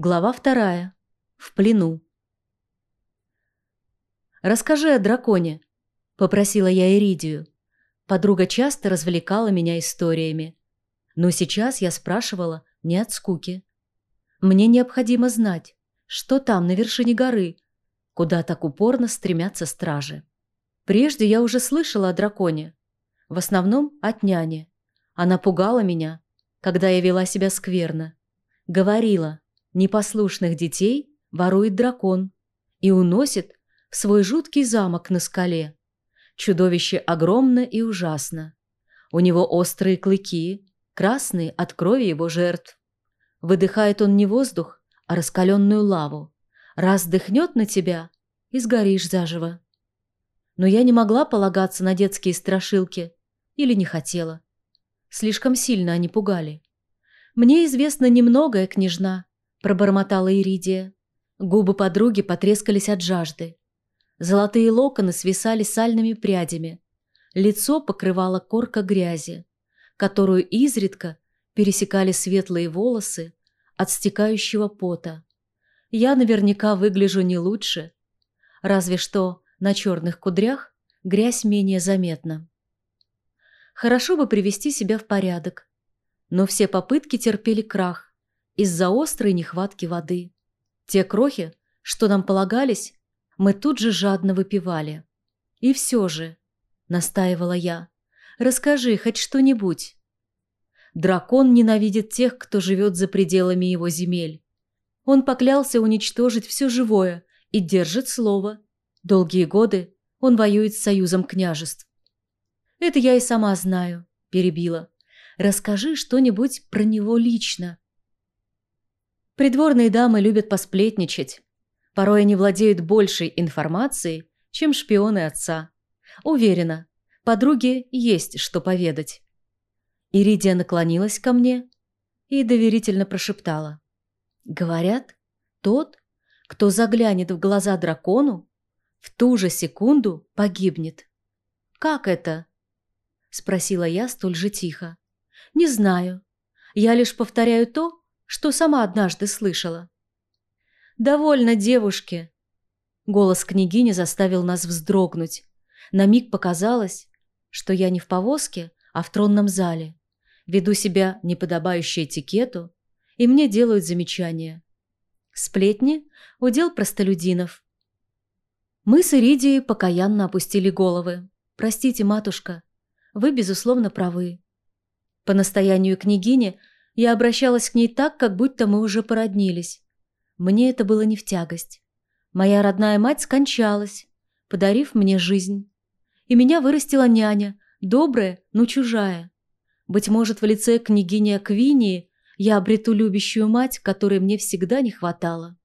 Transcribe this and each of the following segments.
Глава вторая. В плену. «Расскажи о драконе», – попросила я Иридию. Подруга часто развлекала меня историями. Но сейчас я спрашивала не от скуки. Мне необходимо знать, что там на вершине горы, куда так упорно стремятся стражи. Прежде я уже слышала о драконе. В основном от няни. Она пугала меня, когда я вела себя скверно. Говорила – Непослушных детей ворует дракон и уносит в свой жуткий замок на скале. Чудовище огромно и ужасно. У него острые клыки, красные от крови его жертв. Выдыхает он не воздух, а раскаленную лаву. Раз дыхнет на тебя, и сгоришь заживо. Но я не могла полагаться на детские страшилки или не хотела. Слишком сильно они пугали. Мне известно немногое, княжна, – пробормотала Иридия. Губы подруги потрескались от жажды. Золотые локоны свисали сальными прядями. Лицо покрывало корка грязи, которую изредка пересекали светлые волосы от стекающего пота. Я наверняка выгляжу не лучше, разве что на черных кудрях грязь менее заметна. Хорошо бы привести себя в порядок, но все попытки терпели крах из-за острой нехватки воды. Те крохи, что нам полагались, мы тут же жадно выпивали. И все же, настаивала я, расскажи хоть что-нибудь. Дракон ненавидит тех, кто живет за пределами его земель. Он поклялся уничтожить все живое и держит слово. Долгие годы он воюет с союзом княжеств. «Это я и сама знаю», – перебила. «Расскажи что-нибудь про него лично». Придворные дамы любят посплетничать. Порой они владеют большей информацией, чем шпионы отца. Уверена, подруге есть что поведать. Иридия наклонилась ко мне и доверительно прошептала. Говорят, тот, кто заглянет в глаза дракону, в ту же секунду погибнет. «Как это?» – спросила я столь же тихо. «Не знаю. Я лишь повторяю то, что сама однажды слышала. «Довольно, девушки!» Голос княгини заставил нас вздрогнуть. На миг показалось, что я не в повозке, а в тронном зале. Веду себя неподобающе этикету, и мне делают замечания. Сплетни – удел простолюдинов. Мы с Иридией покаянно опустили головы. «Простите, матушка, вы, безусловно, правы». По настоянию княгини я обращалась к ней так, как будто мы уже породнились. Мне это было не в тягость. Моя родная мать скончалась, подарив мне жизнь. И меня вырастила няня, добрая, но чужая. Быть может, в лице княгини Аквинии я обрету любящую мать, которой мне всегда не хватало.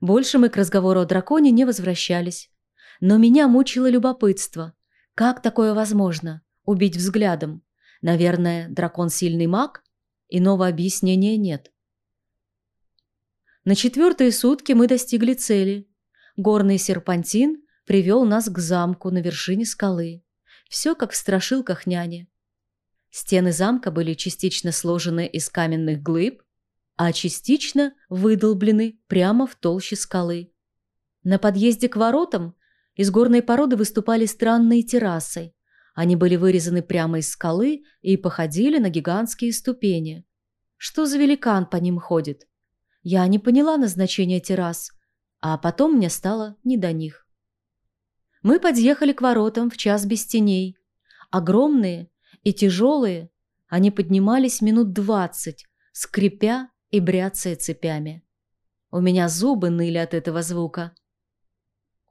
Больше мы к разговору о драконе не возвращались. Но меня мучило любопытство. Как такое возможно? Убить взглядом? Наверное, дракон сильный маг? Иного объяснения нет. На четвертые сутки мы достигли цели. Горный серпантин привел нас к замку на вершине скалы. Все как в страшилках няни. Стены замка были частично сложены из каменных глыб, а частично выдолблены прямо в толще скалы. На подъезде к воротам из горной породы выступали странные террасы, они были вырезаны прямо из скалы и походили на гигантские ступени. Что за великан по ним ходит? Я не поняла назначения террас, а потом мне стало не до них. Мы подъехали к воротам в час без теней. Огромные и тяжелые, они поднимались минут двадцать, скрипя и бряцая цепями. У меня зубы ныли от этого звука.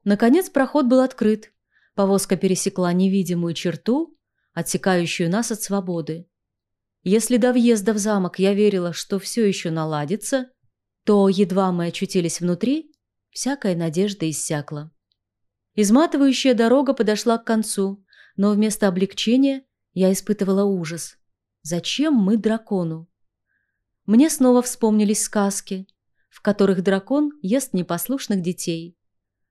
Наконец проход был открыт, Повозка пересекла невидимую черту, отсекающую нас от свободы. Если до въезда в замок я верила, что все еще наладится, то, едва мы очутились внутри, всякая надежда иссякла. Изматывающая дорога подошла к концу, но вместо облегчения я испытывала ужас. Зачем мы дракону? Мне снова вспомнились сказки, в которых дракон ест непослушных детей.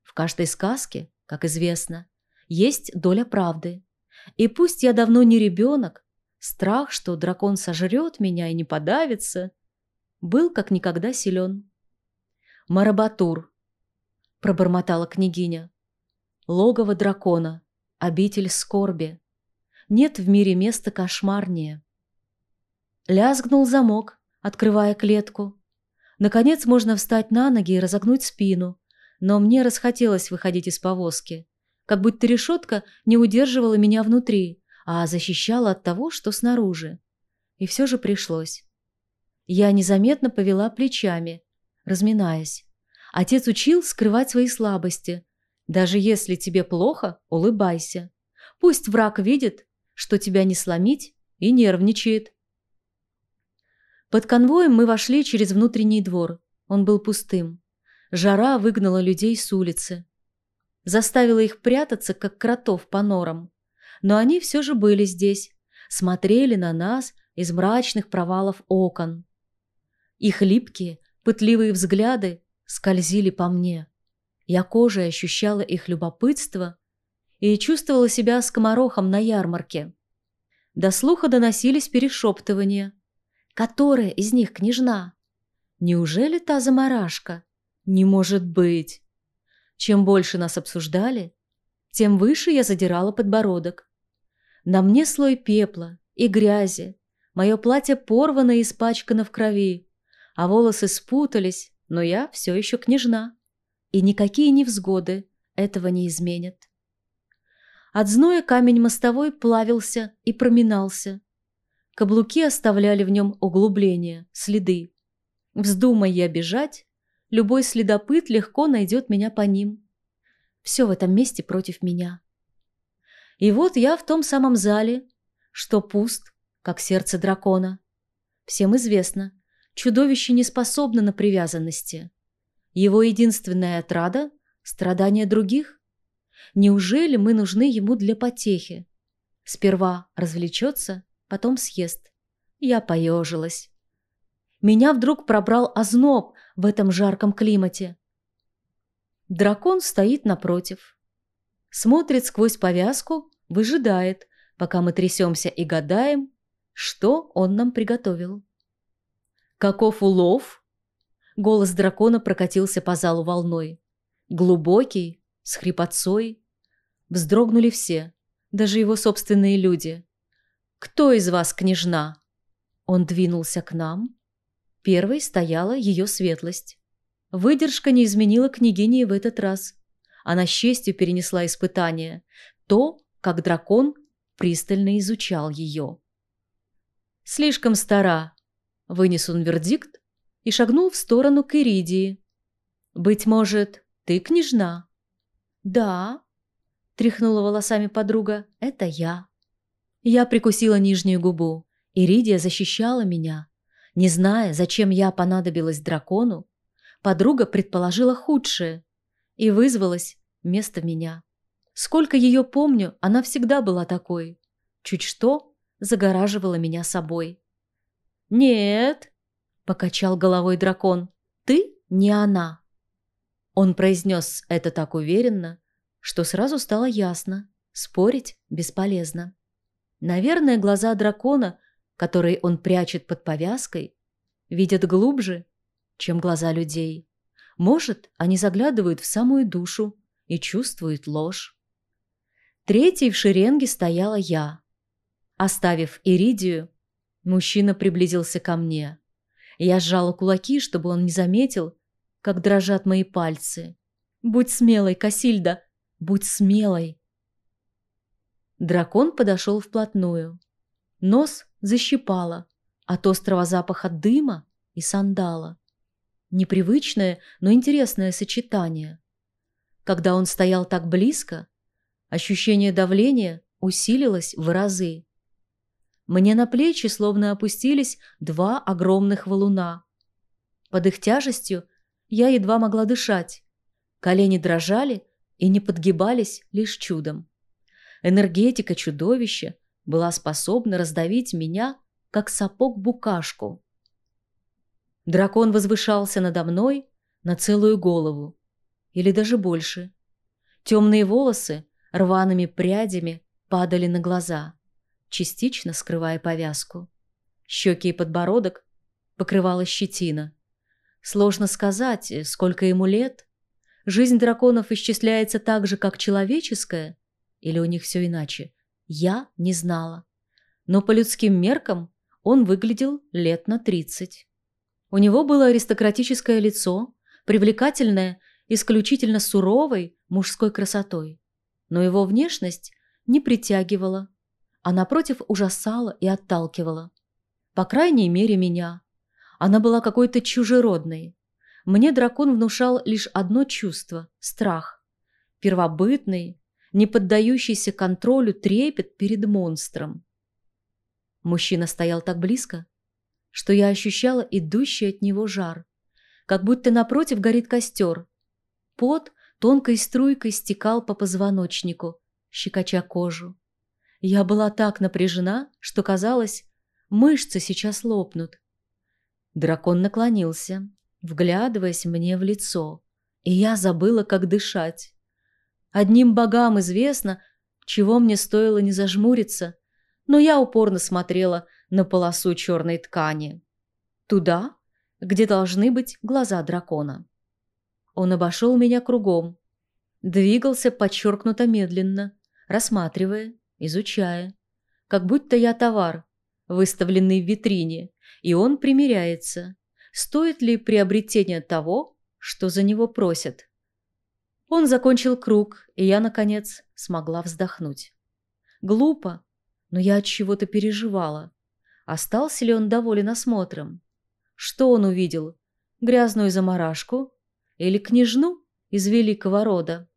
В каждой сказке, как известно, есть доля правды. И пусть я давно не ребенок, страх, что дракон сожрет меня и не подавится, был как никогда силен. «Марабатур», — пробормотала княгиня, — «логово дракона, обитель скорби. Нет в мире места кошмарнее». Лязгнул замок, открывая клетку. Наконец можно встать на ноги и разогнуть спину, но мне расхотелось выходить из повозки, как будто решетка не удерживала меня внутри, а защищала от того, что снаружи. И все же пришлось. Я незаметно повела плечами, разминаясь. Отец учил скрывать свои слабости. Даже если тебе плохо, улыбайся. Пусть враг видит, что тебя не сломить и нервничает. Под конвоем мы вошли через внутренний двор. Он был пустым. Жара выгнала людей с улицы. Заставила их прятаться, как кротов по норам. Но они все же были здесь, смотрели на нас из мрачных провалов окон. Их липкие, пытливые взгляды скользили по мне. Я кожей ощущала их любопытство и чувствовала себя скоморохом на ярмарке. До слуха доносились перешептывания – Которая из них княжна? Неужели та заморашка? Не может быть. Чем больше нас обсуждали, тем выше я задирала подбородок. На мне слой пепла и грязи, мое платье порвано и испачкано в крови, а волосы спутались, но я все еще княжна. И никакие невзгоды этого не изменят. От зноя камень мостовой плавился и проминался, Каблуки оставляли в нем углубления, следы. Вздумай я бежать, любой следопыт легко найдет меня по ним. Все в этом месте против меня. И вот я в том самом зале, что пуст, как сердце дракона. Всем известно, чудовище не способно на привязанности. Его единственная отрада – страдания других. Неужели мы нужны ему для потехи? Сперва развлечется, потом съест. Я поежилась. Меня вдруг пробрал озноб в этом жарком климате. Дракон стоит напротив. Смотрит сквозь повязку, выжидает, пока мы трясемся и гадаем, что он нам приготовил. «Каков улов?» Голос дракона прокатился по залу волной. Глубокий, с хрипотцой. Вздрогнули все, даже его собственные люди. «Кто из вас княжна?» Он двинулся к нам. Первой стояла ее светлость. Выдержка не изменила княгини в этот раз. Она с честью перенесла испытание. То, как дракон пристально изучал ее. «Слишком стара», — вынес он вердикт и шагнул в сторону к Иридии. «Быть может, ты княжна?» «Да», — тряхнула волосами подруга, — «это я». Я прикусила нижнюю губу. Иридия защищала меня. Не зная, зачем я понадобилась дракону, подруга предположила худшее и вызвалась вместо меня. Сколько ее помню, она всегда была такой. Чуть что, загораживала меня собой. «Нет», — покачал головой дракон, — «ты не она». Он произнес это так уверенно, что сразу стало ясно, спорить бесполезно. Наверное, глаза дракона, которые он прячет под повязкой, видят глубже, чем глаза людей. Может, они заглядывают в самую душу и чувствуют ложь. Третьей в шеренге стояла я. Оставив Иридию, мужчина приблизился ко мне. Я сжала кулаки, чтобы он не заметил, как дрожат мои пальцы. «Будь смелой, Касильда! Будь смелой!» Дракон подошел вплотную. Нос защипало от острого запаха дыма и сандала. Непривычное, но интересное сочетание. Когда он стоял так близко, ощущение давления усилилось в разы. Мне на плечи словно опустились два огромных валуна. Под их тяжестью я едва могла дышать. Колени дрожали и не подгибались лишь чудом. Энергетика чудовища была способна раздавить меня, как сапог букашку. Дракон возвышался надо мной на целую голову, или даже больше. Темные волосы рваными прядями падали на глаза, частично скрывая повязку. Щеки и подбородок покрывала щетина. Сложно сказать, сколько ему лет. Жизнь драконов исчисляется так же, как человеческая, или у них все иначе. Я не знала. Но по людским меркам он выглядел лет на тридцать. У него было аристократическое лицо, привлекательное исключительно суровой мужской красотой. Но его внешность не притягивала, а напротив ужасала и отталкивала. По крайней мере, меня. Она была какой-то чужеродной. Мне дракон внушал лишь одно чувство – страх. Первобытный, не поддающийся контролю трепет перед монстром. Мужчина стоял так близко, что я ощущала идущий от него жар, как будто напротив горит костер. Пот тонкой струйкой стекал по позвоночнику, щекоча кожу. Я была так напряжена, что казалось, мышцы сейчас лопнут. Дракон наклонился, вглядываясь мне в лицо, и я забыла, как дышать. Одним богам известно, чего мне стоило не зажмуриться, но я упорно смотрела на полосу черной ткани. Туда, где должны быть глаза дракона. Он обошел меня кругом, двигался подчеркнуто медленно, рассматривая, изучая, как будто я товар, выставленный в витрине, и он примеряется, стоит ли приобретение того, что за него просят. Он закончил круг, и я, наконец, смогла вздохнуть. Глупо, но я от чего-то переживала. Остался ли он доволен осмотром? Что он увидел? Грязную заморашку? Или княжну из великого рода?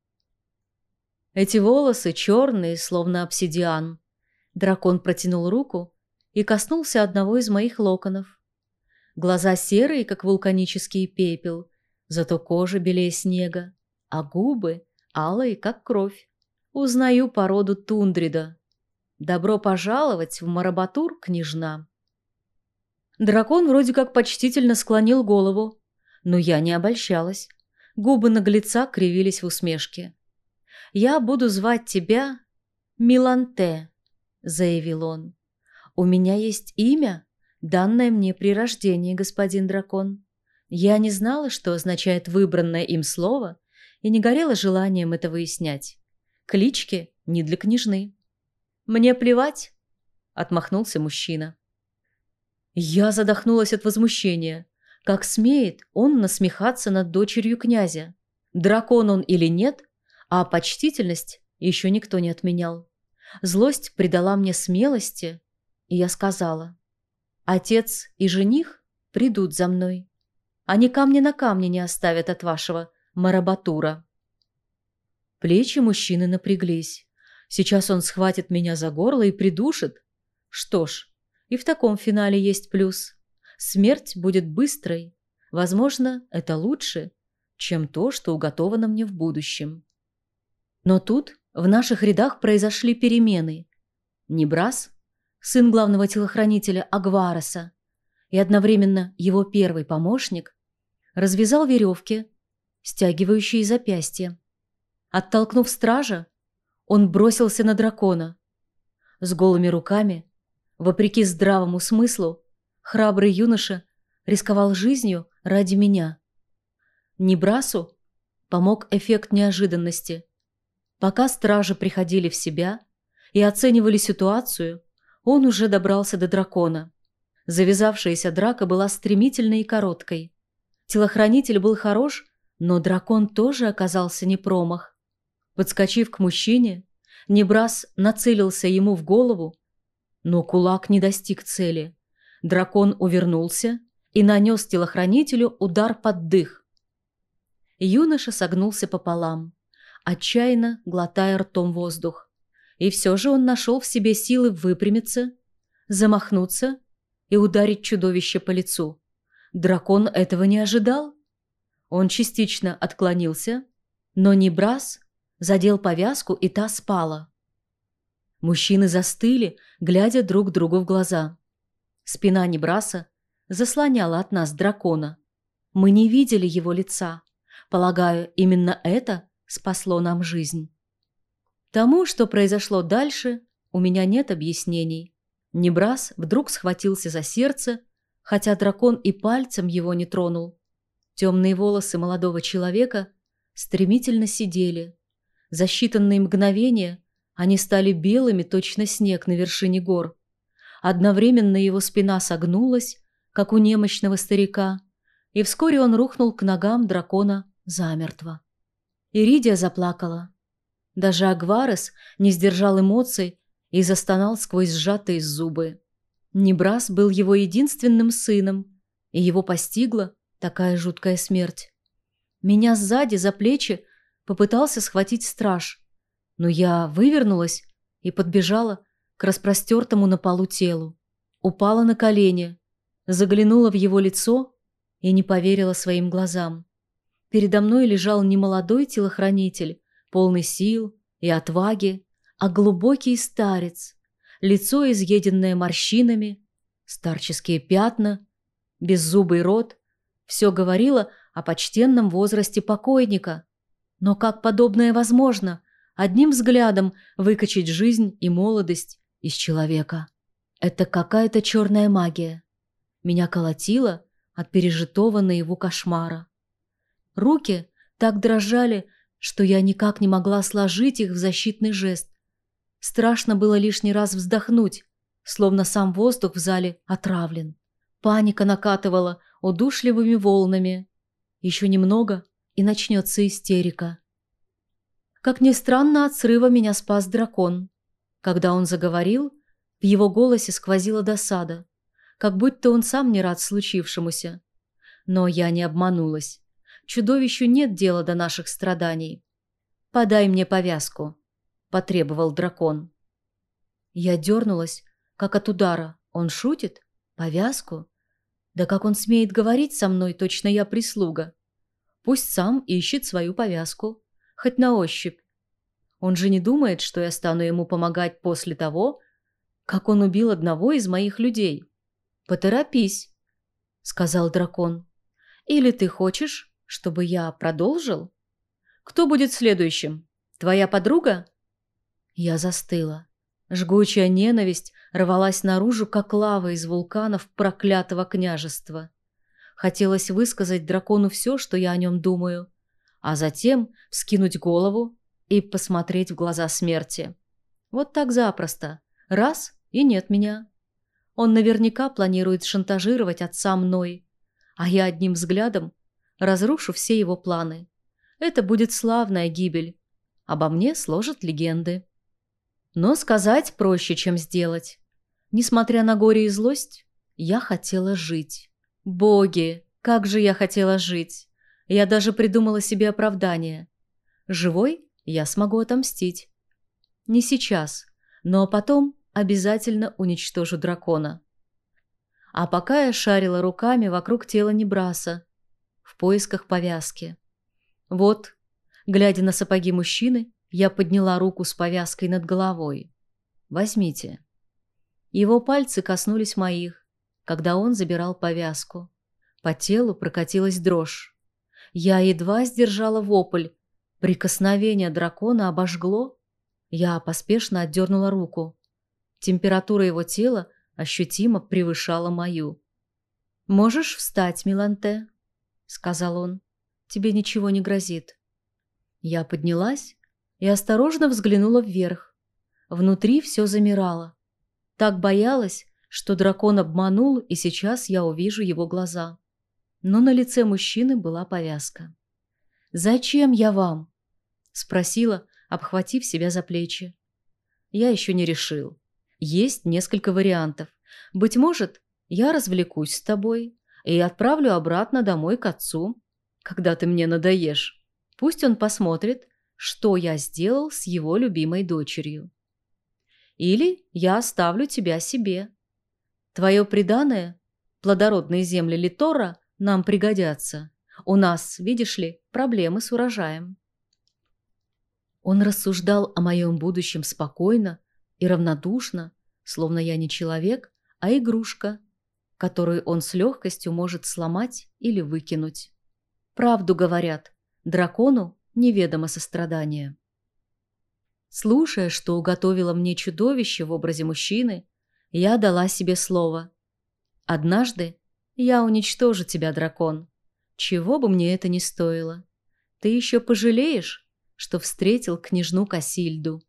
Эти волосы черные, словно обсидиан. Дракон протянул руку и коснулся одного из моих локонов. Глаза серые, как вулканический пепел, зато кожа белее снега, а губы алые, как кровь. Узнаю породу тундрида. Добро пожаловать в Марабатур, княжна. Дракон вроде как почтительно склонил голову, но я не обольщалась. Губы наглеца кривились в усмешке. «Я буду звать тебя Миланте», — заявил он. «У меня есть имя, данное мне при рождении, господин дракон. Я не знала, что означает выбранное им слово, и не горела желанием это выяснять. Клички не для княжны». «Мне плевать», — отмахнулся мужчина. Я задохнулась от возмущения. Как смеет он насмехаться над дочерью князя? Дракон он или нет, а почтительность еще никто не отменял. Злость придала мне смелости, и я сказала, «Отец и жених придут за мной. Они камни на камне не оставят от вашего марабатура». Плечи мужчины напряглись. Сейчас он схватит меня за горло и придушит. Что ж, и в таком финале есть плюс. Смерть будет быстрой. Возможно, это лучше, чем то, что уготовано мне в будущем. Но тут в наших рядах произошли перемены. Небрас, сын главного телохранителя Агвареса, и одновременно его первый помощник, развязал веревки, стягивающие запястья. Оттолкнув стража, он бросился на дракона. С голыми руками, вопреки здравому смыслу, храбрый юноша рисковал жизнью ради меня. Небрасу помог эффект неожиданности. Пока стражи приходили в себя и оценивали ситуацию, он уже добрался до дракона. Завязавшаяся драка была стремительной и короткой. Телохранитель был хорош, но дракон тоже оказался не промах. Подскочив к мужчине, Небрас нацелился ему в голову, но кулак не достиг цели. Дракон увернулся и нанес телохранителю удар под дых. Юноша согнулся пополам, отчаянно глотая ртом воздух. И все же он нашел в себе силы выпрямиться, замахнуться и ударить чудовище по лицу. Дракон этого не ожидал. Он частично отклонился, но Небрас задел повязку, и та спала. Мужчины застыли, глядя друг другу в глаза. Спина Небраса заслоняла от нас дракона. Мы не видели его лица. Полагаю, именно это спасло нам жизнь. Тому, что произошло дальше, у меня нет объяснений. Небрас вдруг схватился за сердце, хотя дракон и пальцем его не тронул. Темные волосы молодого человека стремительно сидели. За считанные мгновения они стали белыми, точно снег на вершине гор. Одновременно его спина согнулась, как у немощного старика, и вскоре он рухнул к ногам дракона замертво. Иридия заплакала. Даже Агварес не сдержал эмоций и застонал сквозь сжатые зубы. Небрас был его единственным сыном, и его постигла такая жуткая смерть. Меня сзади за плечи попытался схватить страж, но я вывернулась и подбежала к распростертому на полу телу. Упала на колени, заглянула в его лицо и не поверила своим глазам. Передо мной лежал немолодой телохранитель, полный сил и отваги, а глубокий старец, лицо изъеденное морщинами, старческие пятна, беззубый рот, все говорило о почтенном возрасте покойника. Но как подобное возможно, одним взглядом выкачать жизнь и молодость из человека? Это какая-то черная магия. Меня колотило от пережитого наяву кошмара. Руки так дрожали, что я никак не могла сложить их в защитный жест. Страшно было лишний раз вздохнуть, словно сам воздух в зале отравлен. Паника накатывала удушливыми волнами. Еще немного, и начнется истерика. Как ни странно, от срыва меня спас дракон. Когда он заговорил, в его голосе сквозила досада, как будто он сам не рад случившемуся. Но я не обманулась. Чудовищу нет дела до наших страданий. «Подай мне повязку», потребовал дракон. Я дернулась, как от удара. Он шутит? Повязку? Да как он смеет говорить со мной, точно я прислуга. Пусть сам ищет свою повязку, хоть на ощупь. Он же не думает, что я стану ему помогать после того, как он убил одного из моих людей. Поторопись, сказал дракон. Или ты хочешь, чтобы я продолжил? Кто будет следующим? Твоя подруга? Я застыла. Жгучая ненависть рвалась наружу, как лава из вулканов проклятого княжества. Хотелось высказать дракону все, что я о нем думаю, а затем вскинуть голову и посмотреть в глаза смерти. Вот так запросто. Раз – и нет меня. Он наверняка планирует шантажировать отца мной, а я одним взглядом разрушу все его планы. Это будет славная гибель. Обо мне сложат легенды. Но сказать проще, чем сделать. Несмотря на горе и злость, я хотела жить. Боги, как же я хотела жить! Я даже придумала себе оправдание. Живой я смогу отомстить. Не сейчас, но потом обязательно уничтожу дракона. А пока я шарила руками вокруг тела Небраса, в поисках повязки. Вот, глядя на сапоги мужчины, я подняла руку с повязкой над головой. «Возьмите». Его пальцы коснулись моих, когда он забирал повязку. По телу прокатилась дрожь. Я едва сдержала вопль. Прикосновение дракона обожгло. Я поспешно отдернула руку. Температура его тела ощутимо превышала мою. «Можешь встать, Миланте?» — сказал он. «Тебе ничего не грозит». Я поднялась и осторожно взглянула вверх. Внутри все замирало. Так боялась, что дракон обманул, и сейчас я увижу его глаза. Но на лице мужчины была повязка. «Зачем я вам?» – спросила, обхватив себя за плечи. Я еще не решил. Есть несколько вариантов. Быть может, я развлекусь с тобой и отправлю обратно домой к отцу, когда ты мне надоешь. Пусть он посмотрит, что я сделал с его любимой дочерью. Или я оставлю тебя себе. Твое преданное, плодородные земли Литора, нам пригодятся. У нас, видишь ли, проблемы с урожаем. Он рассуждал о моем будущем спокойно и равнодушно, словно я не человек, а игрушка, которую он с легкостью может сломать или выкинуть. Правду говорят, дракону неведомо сострадания. Слушая, что уготовило мне чудовище в образе мужчины, я дала себе слово. Однажды Я уничтожу тебя, дракон. Чего бы мне это ни стоило. Ты еще пожалеешь, что встретил княжну Касильду.